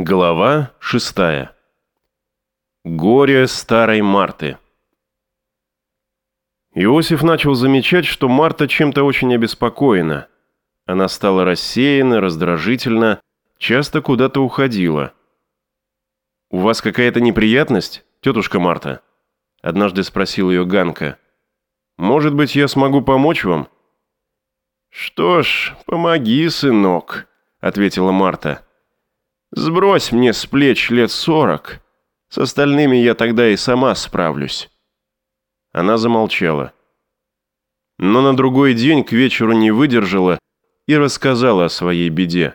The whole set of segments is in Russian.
Глава шестая. Горе старой Марты. Иосиф начал замечать, что Марта чем-то очень обеспокоена. Она стала рассеяна, раздражительна, часто куда-то уходила. «У вас какая-то неприятность, тетушка Марта?» Однажды спросил ее Ганка. «Может быть, я смогу помочь вам?» «Что ж, помоги, сынок», — ответила Марта. «Сбрось мне с плеч лет сорок. С остальными я тогда и сама справлюсь». Она замолчала. Но на другой день к вечеру не выдержала и рассказала о своей беде.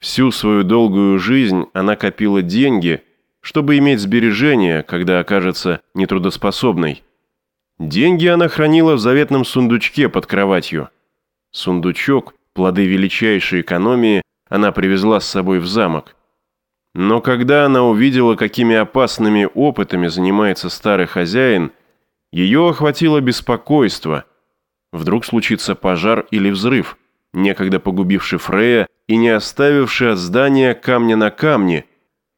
Всю свою долгую жизнь она копила деньги, чтобы иметь сбережения, когда окажется нетрудоспособной. Деньги она хранила в заветном сундучке под кроватью. Сундучок, плоды величайшей экономии, она привезла с собой в замок. Но когда она увидела, какими опасными опытами занимается старый хозяин, ее охватило беспокойство. Вдруг случится пожар или взрыв, некогда погубивший Фрея и не оставивший от здания камня на камне,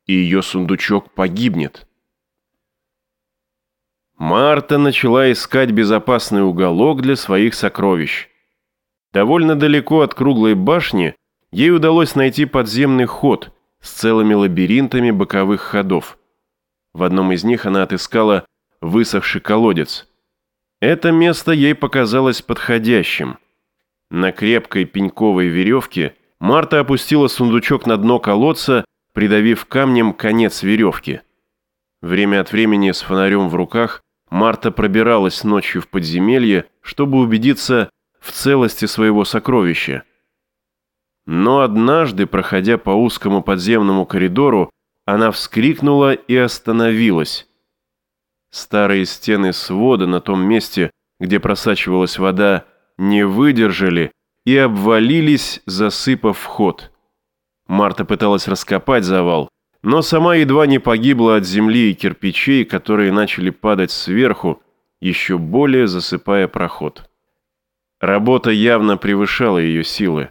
и ее сундучок погибнет. Марта начала искать безопасный уголок для своих сокровищ. Довольно далеко от круглой башни ей удалось найти подземный ход с целыми лабиринтами боковых ходов. В одном из них она отыскала высохший колодец. Это место ей показалось подходящим. На крепкой пеньковой веревке Марта опустила сундучок на дно колодца, придавив камнем конец веревки. Время от времени с фонарем в руках Марта пробиралась ночью в подземелье, чтобы убедиться, в целости своего сокровища. Но однажды, проходя по узкому подземному коридору, она вскрикнула и остановилась. Старые стены свода на том месте, где просачивалась вода, не выдержали и обвалились, засыпав вход. Марта пыталась раскопать завал, но сама едва не погибла от земли и кирпичей, которые начали падать сверху, еще более засыпая проход. Работа явно превышала ее силы.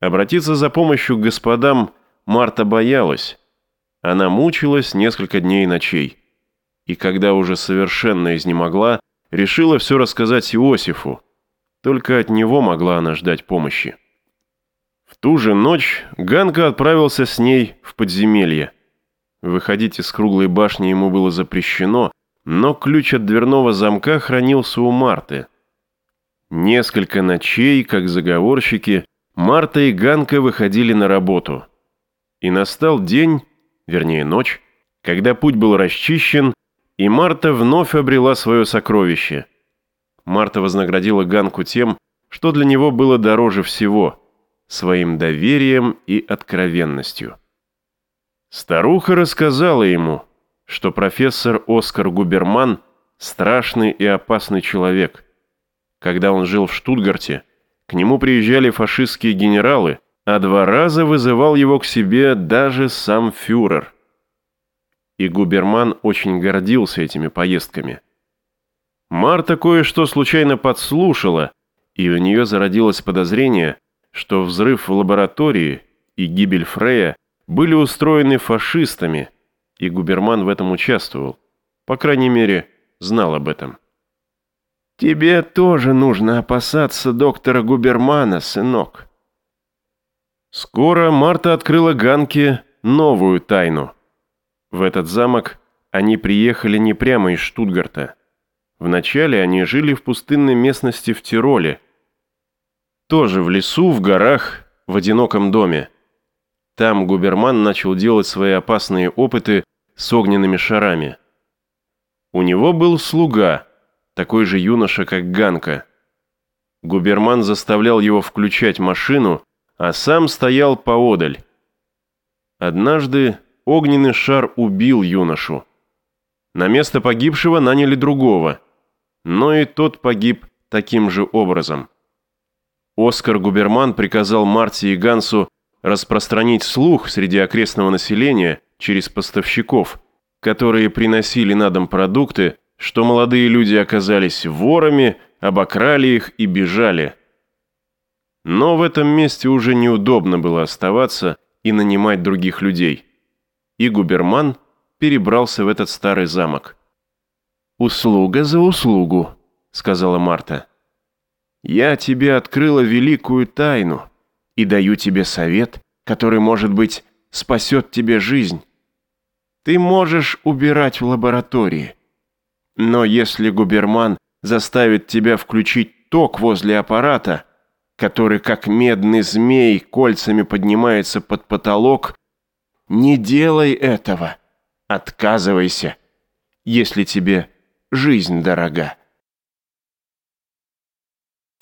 Обратиться за помощью к господам Марта боялась. Она мучилась несколько дней и ночей. И когда уже совершенно изнемогла, решила все рассказать Иосифу. Только от него могла она ждать помощи. В ту же ночь Ганка отправился с ней в подземелье. Выходить из круглой башни ему было запрещено, но ключ от дверного замка хранился у Марты – Несколько ночей, как заговорщики, Марта и Ганка выходили на работу. И настал день, вернее ночь, когда путь был расчищен, и Марта вновь обрела свое сокровище. Марта вознаградила Ганку тем, что для него было дороже всего – своим доверием и откровенностью. Старуха рассказала ему, что профессор Оскар Губерман – страшный и опасный человек – когда он жил в Штутгарте, к нему приезжали фашистские генералы, а два раза вызывал его к себе даже сам фюрер. И Губерман очень гордился этими поездками. Марта кое-что случайно подслушала, и у нее зародилось подозрение, что взрыв в лаборатории и гибель Фрея были устроены фашистами, и Губерман в этом участвовал. По крайней мере, знал об этом. Тебе тоже нужно опасаться доктора Губермана, сынок. Скоро Марта открыла Ганке новую тайну. В этот замок они приехали не прямо из Штутгарта. Вначале они жили в пустынной местности в Тироле. Тоже в лесу, в горах, в одиноком доме. Там Губерман начал делать свои опасные опыты с огненными шарами. У него был слуга – такой же юноша, как Ганка. Губерман заставлял его включать машину, а сам стоял поодаль. Однажды огненный шар убил юношу. На место погибшего наняли другого, но и тот погиб таким же образом. Оскар Губерман приказал Марте и Гансу распространить слух среди окрестного населения через поставщиков, которые приносили на дом продукты, что молодые люди оказались ворами, обокрали их и бежали. Но в этом месте уже неудобно было оставаться, и нанимать других людей. И губерман перебрался в этот старый замок. «Услуга за услугу», — сказала Марта. «Я тебе открыла великую тайну и даю тебе совет, который, может быть, спасет тебе жизнь. Ты можешь убирать в лаборатории, но если губерман заставит тебя включить ток возле аппарата, который как медный змей кольцами поднимается под потолок, не делай этого. Отказывайся, если тебе жизнь дорога.